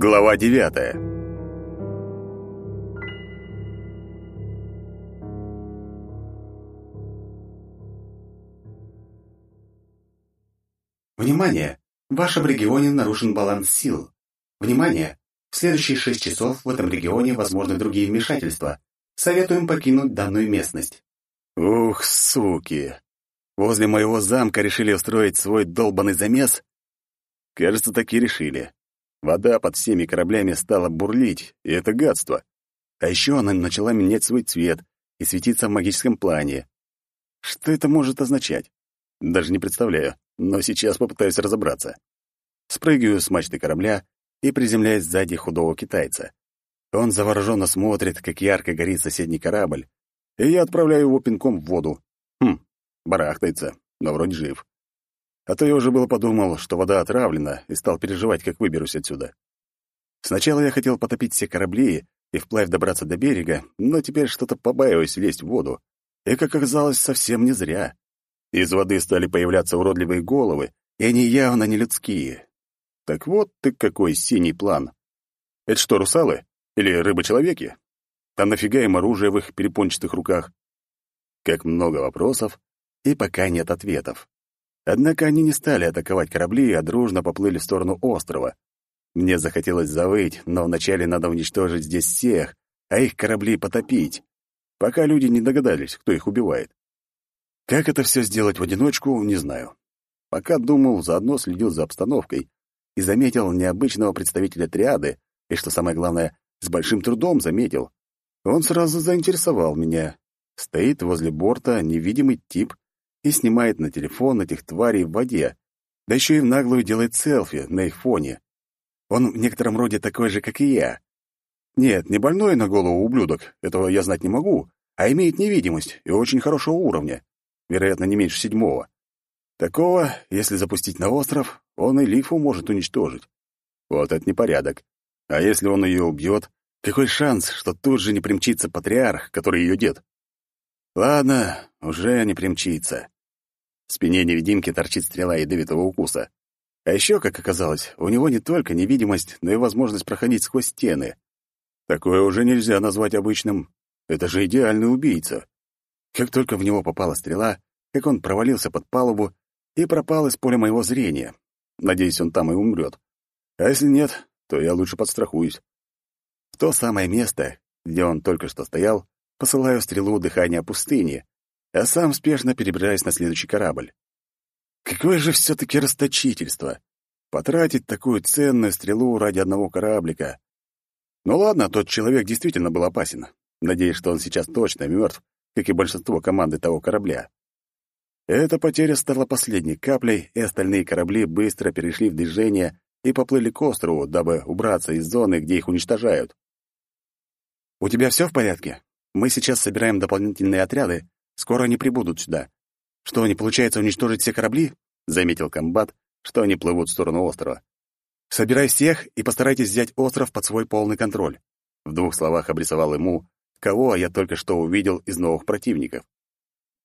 Глава девятая Внимание! В вашем регионе нарушен баланс сил. Внимание! В следующие шесть часов в этом регионе возможны другие вмешательства. Советуем покинуть данную местность. Ух, суки! Возле моего замка решили устроить свой долбанный замес? Кажется, таки решили. Вода под всеми кораблями стала бурлить, и это гадство. А еще она начала менять свой цвет и светиться в магическом плане. Что это может означать? Даже не представляю, но сейчас попытаюсь разобраться. Спрыгиваю с мачты корабля и приземляюсь сзади худого китайца. Он завороженно смотрит, как ярко горит соседний корабль, и я отправляю его пинком в воду. Хм, барахтается, но вроде жив. А то я уже было подумал, что вода отравлена, и стал переживать, как выберусь отсюда. Сначала я хотел потопить все корабли и вплавь добраться до берега, но теперь что-то побаиваюсь лезть в воду. И, как оказалось, совсем не зря. Из воды стали появляться уродливые головы, и они явно не людские. Так вот ты какой синий план. Это что, русалы? Или рыбы-человеки? Там нафига им оружие в их перепончатых руках? Как много вопросов, и пока нет ответов. Однако они не стали атаковать корабли, а дружно поплыли в сторону острова. Мне захотелось завыть, но вначале надо уничтожить здесь всех, а их корабли потопить, пока люди не догадались, кто их убивает. Как это все сделать в одиночку, не знаю. Пока думал, заодно следил за обстановкой и заметил необычного представителя триады, и, что самое главное, с большим трудом заметил. Он сразу заинтересовал меня. Стоит возле борта невидимый тип и снимает на телефон этих тварей в воде, да еще и в наглую делает селфи на их фоне. Он в некотором роде такой же, как и я. Нет, не больной на голову ублюдок, этого я знать не могу, а имеет невидимость и очень хорошего уровня, вероятно, не меньше седьмого. Такого, если запустить на остров, он и Лифу может уничтожить. Вот это непорядок. А если он ее убьет, какой шанс, что тут же не примчится патриарх, который ее дед? Ладно, уже не примчится. Спине невидимки торчит стрела ядовитого укуса. А еще, как оказалось, у него не только невидимость, но и возможность проходить сквозь стены. Такое уже нельзя назвать обычным. Это же идеальный убийца. Как только в него попала стрела, как он провалился под палубу и пропал из поля моего зрения. Надеюсь, он там и умрет. А если нет, то я лучше подстрахуюсь. В то самое место, где он только что стоял, посылаю стрелу дыхания пустыни, а сам спешно перебираюсь на следующий корабль. Какое же все-таки расточительство! Потратить такую ценную стрелу ради одного кораблика. Ну ладно, тот человек действительно был опасен. Надеюсь, что он сейчас точно мертв, как и большинство команды того корабля. Эта потеря стала последней каплей, и остальные корабли быстро перешли в движение и поплыли к острову, дабы убраться из зоны, где их уничтожают. «У тебя все в порядке? Мы сейчас собираем дополнительные отряды. Скоро они прибудут сюда. Что, не получается уничтожить все корабли?» — заметил комбат, что они плывут в сторону острова. «Собирай всех и постарайтесь взять остров под свой полный контроль». В двух словах обрисовал ему, кого я только что увидел из новых противников.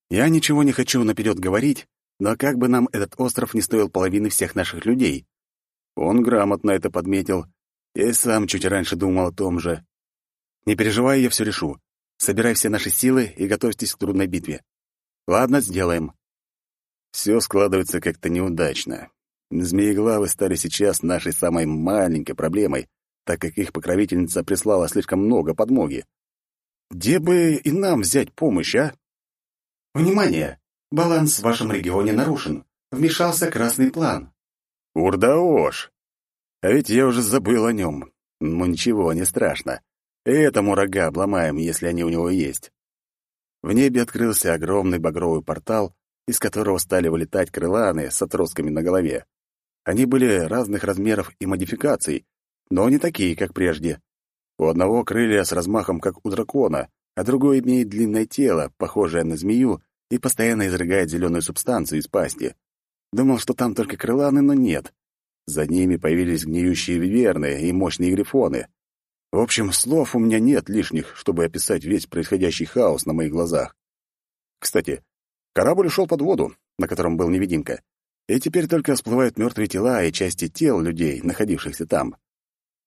«Я ничего не хочу наперед говорить, но как бы нам этот остров не стоил половины всех наших людей». Он грамотно это подметил. Я сам чуть раньше думал о том же. Не переживай, я все решу. Собирай все наши силы и готовьтесь к трудной битве. Ладно, сделаем. Все складывается как-то неудачно. Змееглавы стали сейчас нашей самой маленькой проблемой, так как их покровительница прислала слишком много подмоги. Где бы и нам взять помощь, а? Внимание! Баланс в вашем регионе нарушен. Вмешался красный план. Урдаош! А ведь я уже забыл о нем. Ну ничего, не страшно. Этому рога обломаем, если они у него есть. В небе открылся огромный багровый портал, из которого стали вылетать крыланы с отростками на голове. Они были разных размеров и модификаций, но не такие, как прежде. У одного крылья с размахом, как у дракона, а другой имеет длинное тело, похожее на змею, и постоянно изрыгает зеленую субстанцию из пасти. Думал, что там только крыланы, но нет. За ними появились гниющие виверны и мощные грифоны. В общем, слов у меня нет лишних, чтобы описать весь происходящий хаос на моих глазах. Кстати, корабль ушел под воду, на котором был невидимка, и теперь только всплывают мертвые тела и части тел людей, находившихся там.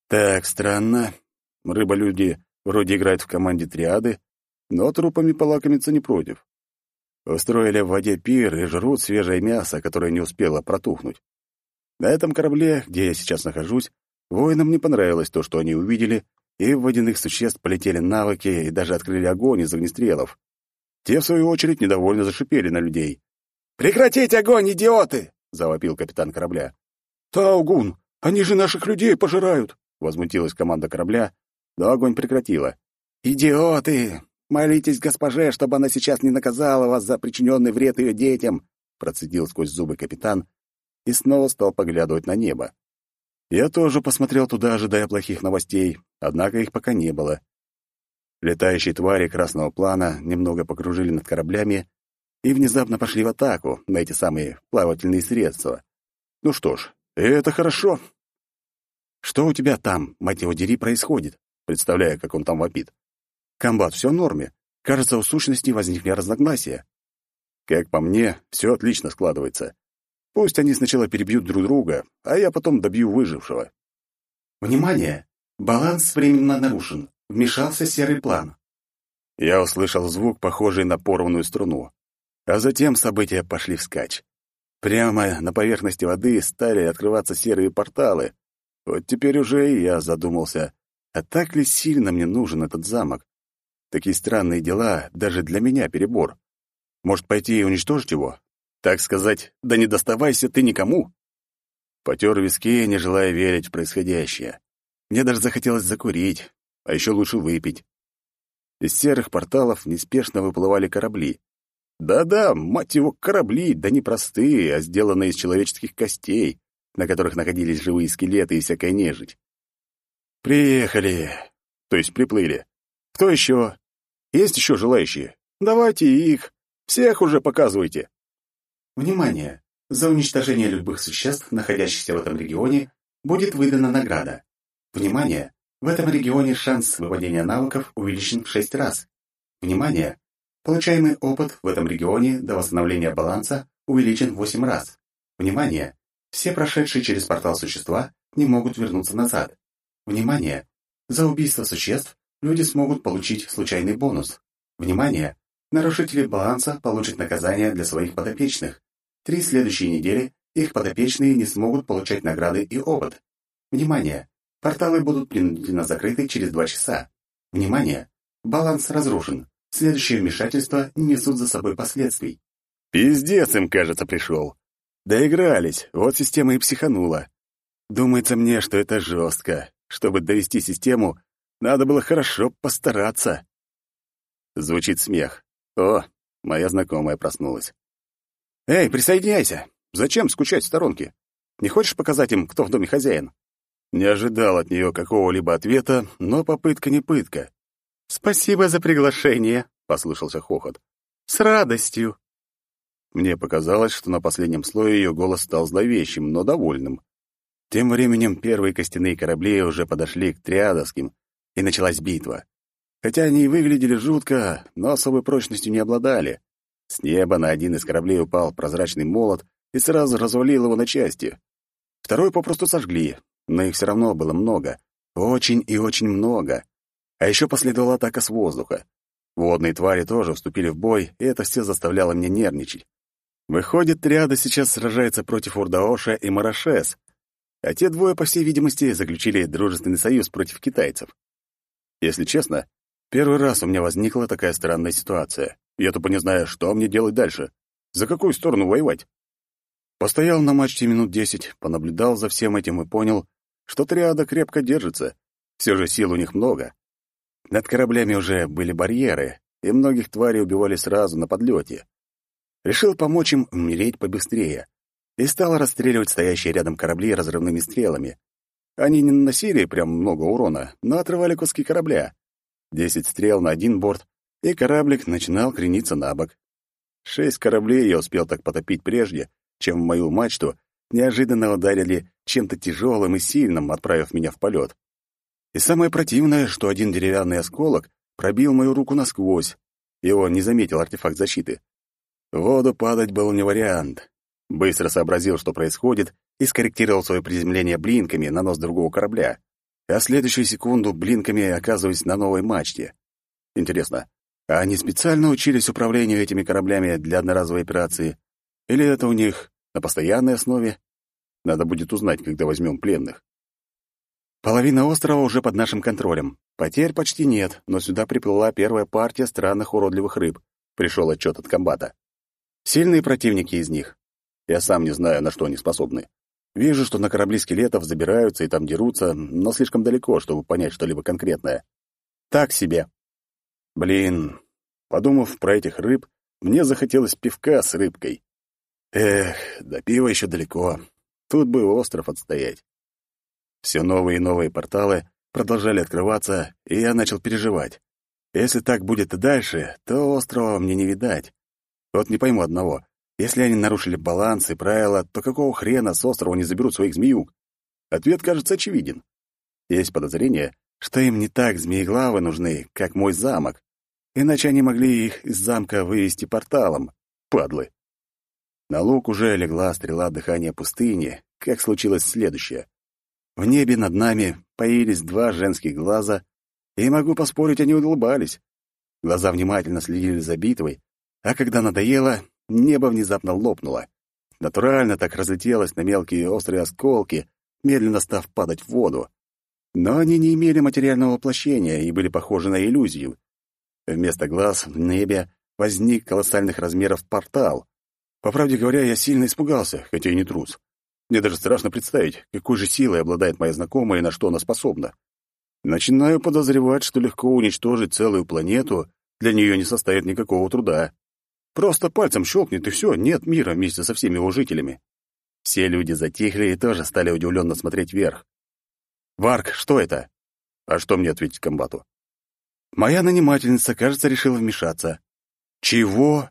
Так, странно. Рыба-люди вроде играют в команде триады, но трупами полакомиться не против. Устроили в воде пир и жрут свежее мясо, которое не успело протухнуть. На этом корабле, где я сейчас нахожусь, воинам не понравилось то, что они увидели, и в водяных существ полетели навыки и даже открыли огонь из огнестрелов. Те, в свою очередь, недовольно зашипели на людей. «Прекратить огонь, идиоты!» — завопил капитан корабля. «Таугун, они же наших людей пожирают!» — возмутилась команда корабля, но огонь прекратила. «Идиоты! Молитесь госпоже, чтобы она сейчас не наказала вас за причиненный вред ее детям!» — процедил сквозь зубы капитан и снова стал поглядывать на небо. Я тоже посмотрел туда, ожидая плохих новостей, однако их пока не было. Летающие твари красного плана немного покружили над кораблями и внезапно пошли в атаку на эти самые плавательные средства. Ну что ж, это хорошо. Что у тебя там, мать его дери, происходит? Представляя, как он там вопит. Комбат, все в норме. Кажется, у сущности возникли разногласия. Как по мне, все отлично складывается. Пусть они сначала перебьют друг друга, а я потом добью выжившего. Внимание! Баланс временно нарушен. Вмешался серый план. Я услышал звук, похожий на порванную струну. А затем события пошли вскачь. Прямо на поверхности воды стали открываться серые порталы. Вот теперь уже и я задумался, а так ли сильно мне нужен этот замок? Такие странные дела даже для меня перебор. Может, пойти и уничтожить его? Так сказать, да не доставайся ты никому. Потер виски, не желая верить в происходящее. Мне даже захотелось закурить, а еще лучше выпить. Из серых порталов неспешно выплывали корабли. Да-да, мать его, корабли, да не простые, а сделанные из человеческих костей, на которых находились живые скелеты и всякая нежить. Приехали, то есть приплыли. Кто еще? Есть еще желающие? Давайте их. Всех уже показывайте. Внимание! За уничтожение любых существ, находящихся в этом регионе, будет выдана награда. Внимание! В этом регионе шанс выпадения навыков увеличен в 6 раз. Внимание! Получаемый опыт в этом регионе до восстановления баланса увеличен в 8 раз. Внимание! Все прошедшие через портал существа не могут вернуться назад. Внимание! За убийство существ люди смогут получить случайный бонус. Внимание! Нарушители баланса получат наказание для своих подопечных. Три следующие недели их подопечные не смогут получать награды и опыт. Внимание! Порталы будут принудительно закрыты через два часа. Внимание! Баланс разрушен. Следующие вмешательства не несут за собой последствий. Пиздец им, кажется, пришел. Доигрались, вот система и психанула. Думается мне, что это жестко. Чтобы довести систему, надо было хорошо постараться. Звучит смех. О, моя знакомая проснулась. «Эй, присоединяйся! Зачем скучать в сторонке? Не хочешь показать им, кто в доме хозяин?» Не ожидал от нее какого-либо ответа, но попытка не пытка. «Спасибо за приглашение», — послышался хохот. «С радостью». Мне показалось, что на последнем слое ее голос стал зловещим, но довольным. Тем временем первые костяные корабли уже подошли к триадовским, и началась битва. Хотя они и выглядели жутко, но особой прочностью не обладали. С неба на один из кораблей упал прозрачный молот и сразу развалил его на части. Второй попросту сожгли, но их все равно было много. Очень и очень много. А еще последовала атака с воздуха. Водные твари тоже вступили в бой, и это все заставляло меня нервничать. Выходит, триада сейчас сражается против Урдаоша и Марашес, а те двое, по всей видимости, заключили дружественный союз против китайцев. Если честно, первый раз у меня возникла такая странная ситуация. Я тупо не знаю, что мне делать дальше. За какую сторону воевать? Постоял на мачте минут десять, понаблюдал за всем этим и понял, что триада крепко держится. Все же сил у них много. Над кораблями уже были барьеры, и многих тварей убивали сразу на подлете. Решил помочь им умереть побыстрее и стал расстреливать стоящие рядом корабли разрывными стрелами. Они не наносили прям много урона, но отрывали куски корабля. Десять стрел на один борт, и кораблик начинал крениться на бок. Шесть кораблей я успел так потопить прежде, чем в мою мачту неожиданно ударили чем-то тяжелым и сильным, отправив меня в полет. И самое противное, что один деревянный осколок пробил мою руку насквозь. Его не заметил артефакт защиты. В воду падать был не вариант. Быстро сообразил, что происходит, и скорректировал свое приземление блинками на нос другого корабля. А следующую секунду блинками оказываюсь на новой мачте. Интересно, а они специально учились управлению этими кораблями для одноразовой операции? Или это у них на постоянной основе? Надо будет узнать, когда возьмем пленных. Половина острова уже под нашим контролем. Потерь почти нет, но сюда приплыла первая партия странных уродливых рыб. Пришел отчет от комбата. Сильные противники из них. Я сам не знаю, на что они способны. Вижу, что на корабли скелетов забираются и там дерутся, но слишком далеко, чтобы понять что-либо конкретное. Так себе. Блин, подумав про этих рыб, мне захотелось пивка с рыбкой. Эх, до пива еще далеко. Тут бы остров отстоять. Все новые и новые порталы продолжали открываться, и я начал переживать. Если так будет и дальше, то острова мне не видать. Вот не пойму одного. Если они нарушили баланс и правила, то какого хрена с острова не заберут своих змеюк? Ответ кажется очевиден. Есть подозрение, что им не так змееглавы нужны, как мой замок. Иначе они могли их из замка вывести порталом. Падлы. На лук уже легла стрела дыхания пустыни, как случилось следующее. В небе над нами появились два женских глаза, и, могу поспорить, они улыбались. Глаза внимательно следили за битвой, а когда надоело, небо внезапно лопнуло. Натурально так разлетелось на мелкие острые осколки, медленно став падать в воду. Но они не имели материального воплощения и были похожи на иллюзию. Вместо глаз в небе возник колоссальных размеров портал. По правде говоря, я сильно испугался, хотя и не трус. Мне даже страшно представить, какой же силой обладает моя знакомая и на что она способна. Начинаю подозревать, что легко уничтожить целую планету для нее не составит никакого труда. Просто пальцем щелкнет, и все, нет мира вместе со всеми его жителями. Все люди затихли и тоже стали удивленно смотреть вверх. «Варк, что это?» А что мне ответить комбату? Моя нанимательница, кажется, решила вмешаться. «Чего?»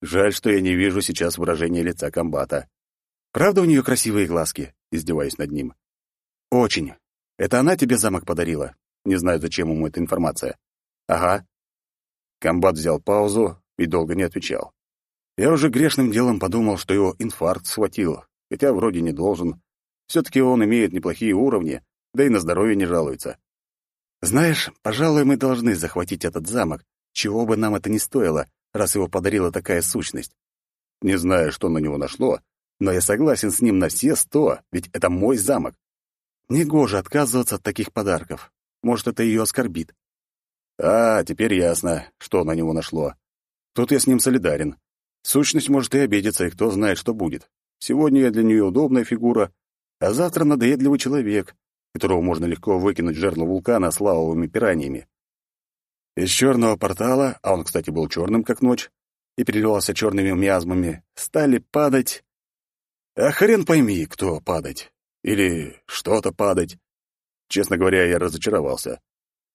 Жаль, что я не вижу сейчас выражения лица комбата. Правда у нее красивые глазки?» — издеваюсь над ним. «Очень. Это она тебе замок подарила?» Не знаю, зачем ему эта информация. «Ага». Комбат взял паузу и долго не отвечал. Я уже грешным делом подумал, что его инфаркт схватил, хотя вроде не должен. Все-таки он имеет неплохие уровни, да и на здоровье не жалуется. Знаешь, пожалуй, мы должны захватить этот замок, чего бы нам это ни стоило, раз его подарила такая сущность. Не знаю, что на него нашло, но я согласен с ним на все сто, ведь это мой замок. Негоже отказываться от таких подарков. Может, это ее оскорбит. А, теперь ясно, что на него нашло. Тут я с ним солидарен. Сущность может и обидеться, и кто знает, что будет. Сегодня я для нее удобная фигура, а завтра надоедливый человек, которого можно легко выкинуть в жерло вулкана с лавовыми пираньями. Из черного портала, а он, кстати, был черным, как ночь, и переливался черными миазмами, стали падать а хрен пойми, кто падать. Или что-то падать. Честно говоря, я разочаровался.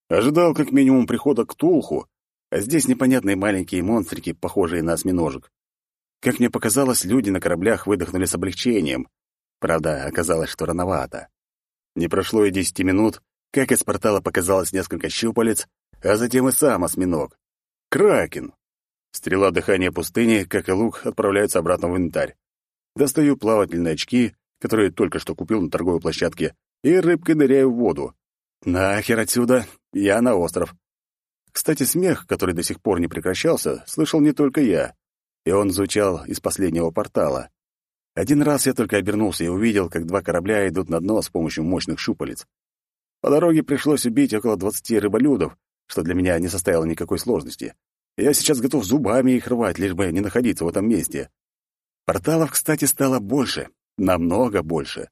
Ожидал как минимум прихода к Тулху, а здесь непонятные маленькие монстрики, похожие на осьминожек. Как мне показалось, люди на кораблях выдохнули с облегчением. Правда, оказалось, что рановато. Не прошло и десяти минут, как из портала показалось несколько щупалец, а затем и сам осьминог. Кракен! Стрела дыхания пустыни, как и лук, отправляются обратно в инвентарь. Достаю плавательные очки, которые только что купил на торговой площадке, и рыбкой ныряю в воду. Нахер отсюда, я на остров. Кстати, смех, который до сих пор не прекращался, слышал не только я, и он звучал из последнего портала. Один раз я только обернулся и увидел, как два корабля идут на дно с помощью мощных щупалец. По дороге пришлось убить около двадцати рыболюдов, что для меня не составило никакой сложности. Я сейчас готов зубами их рвать, лишь бы не находиться в этом месте. Порталов, кстати, стало больше, намного больше.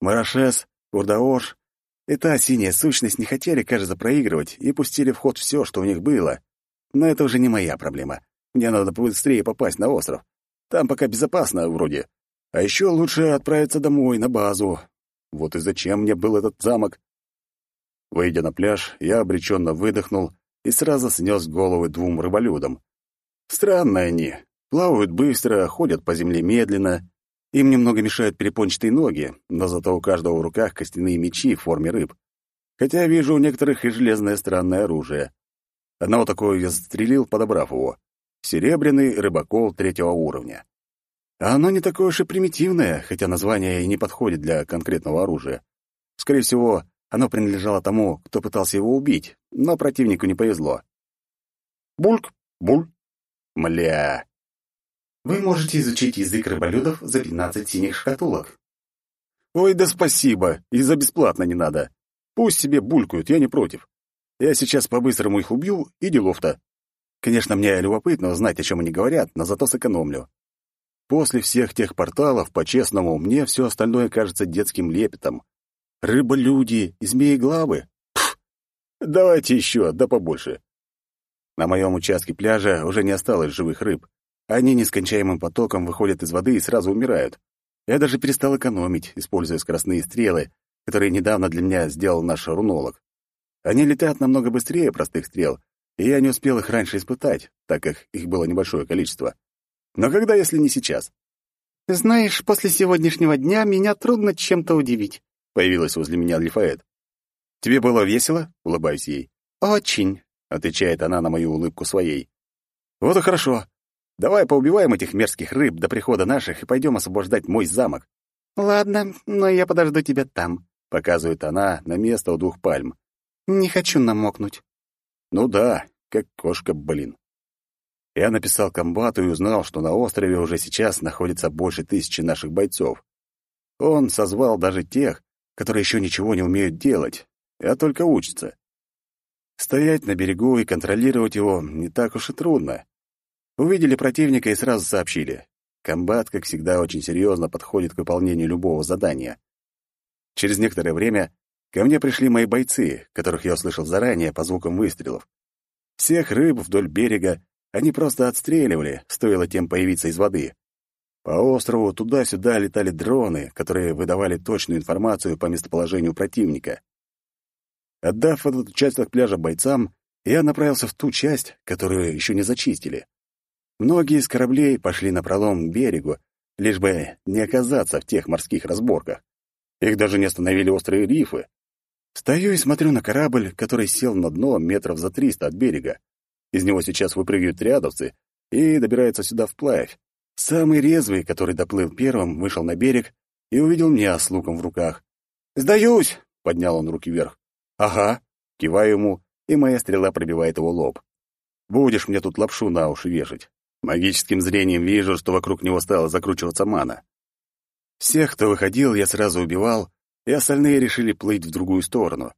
Марашес, Урдаош и та синяя сущность не хотели, кажется, проигрывать и пустили в ход все, что у них было. Но это уже не моя проблема. Мне надо быстрее попасть на остров. Там пока безопасно, вроде. А еще лучше отправиться домой, на базу. Вот и зачем мне был этот замок? Выйдя на пляж, я обреченно выдохнул и сразу снес головы двум рыболюдам. Странные они, Плавают быстро, ходят по земле медленно. Им немного мешают перепончатые ноги, но зато у каждого в руках костяные мечи в форме рыб. Хотя вижу у некоторых и железное странное оружие. Одного такого я застрелил, подобрав его. Серебряный рыбакол третьего уровня. А оно не такое уж и примитивное, хотя название и не подходит для конкретного оружия. Скорее всего, оно принадлежало тому, кто пытался его убить, но противнику не повезло. Бульк, буль. Мля. Вы можете изучить язык рыболюдов за 15 синих шкатулок. Ой, да спасибо, и за бесплатно не надо. Пусть себе булькают, я не против. Я сейчас по-быстрому их убью, и делов-то. Конечно, мне любопытно узнать, о чем они говорят, но зато сэкономлю. После всех тех порталов, по-честному, мне все остальное кажется детским лепетом. Рыба-люди и змеи-главы? Давайте еще, да побольше. На моем участке пляжа уже не осталось живых рыб. Они нескончаемым потоком выходят из воды и сразу умирают. Я даже перестал экономить, используя скоростные стрелы, которые недавно для меня сделал наш рунолог. Они летают намного быстрее простых стрел, и я не успел их раньше испытать, так как их было небольшое количество. Но когда, если не сейчас? «Знаешь, после сегодняшнего дня меня трудно чем-то удивить», — появилась возле меня Лифаэт. «Тебе было весело?» — улыбаюсь ей. «Очень», — отвечает она на мою улыбку своей. «Вот и хорошо. Давай поубиваем этих мерзких рыб до прихода наших и пойдем освобождать мой замок». «Ладно, но я подожду тебя там», — показывает она на место у двух пальм. «Не хочу намокнуть». «Ну да, как кошка, блин». Я написал комбату и узнал, что на острове уже сейчас находится больше тысячи наших бойцов. Он созвал даже тех, которые еще ничего не умеют делать, а только учатся. Стоять на берегу и контролировать его не так уж и трудно. Увидели противника и сразу сообщили. Комбат, как всегда, очень серьезно подходит к выполнению любого задания. Через некоторое время ко мне пришли мои бойцы, которых я услышал заранее по звукам выстрелов. Всех рыб вдоль берега они просто отстреливали, стоило тем появиться из воды. По острову туда-сюда летали дроны, которые выдавали точную информацию по местоположению противника. Отдав этот участок пляжа бойцам, я направился в ту часть, которую еще не зачистили. Многие из кораблей пошли на пролом к берегу, лишь бы не оказаться в тех морских разборках. Их даже не остановили острые рифы. Стою и смотрю на корабль, который сел на дно метров за триста от берега. Из него сейчас выпрыгивают рядовцы и добираются сюда вплавь. Самый резвый, который доплыл первым, вышел на берег и увидел меня с луком в руках. «Сдаюсь!» — поднял он руки вверх. «Ага», — киваю ему, и моя стрела пробивает его лоб. «Будешь мне тут лапшу на уши вешать». Магическим зрением вижу, что вокруг него стала закручиваться мана. Всех, кто выходил, я сразу убивал, и остальные решили плыть в другую сторону.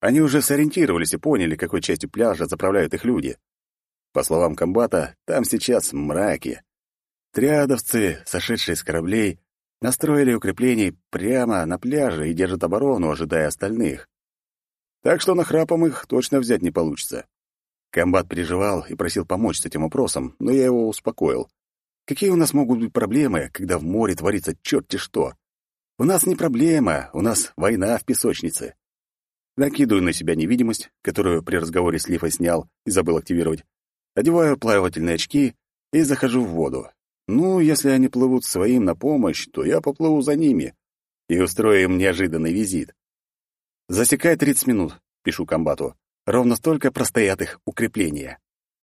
Они уже сориентировались и поняли, какой частью пляжа заправляют их люди. По словам комбата, там сейчас мраки. Триадовцы, сошедшие с кораблей, настроили укреплений прямо на пляже и держат оборону, ожидая остальных. Так что нахрапом их точно взять не получится. Комбат переживал и просил помочь с этим вопросом, но я его успокоил. Какие у нас могут быть проблемы, когда в море творится черти что? У нас не проблема, у нас война в песочнице. Накидываю на себя невидимость, которую при разговоре с Лифой снял и забыл активировать, одеваю плавательные очки и захожу в воду. Ну, если они плывут своим на помощь, то я поплыву за ними и устрою им неожиданный визит. Засекай 30 минут, пишу комбату. Ровно столько простоят их укрепления.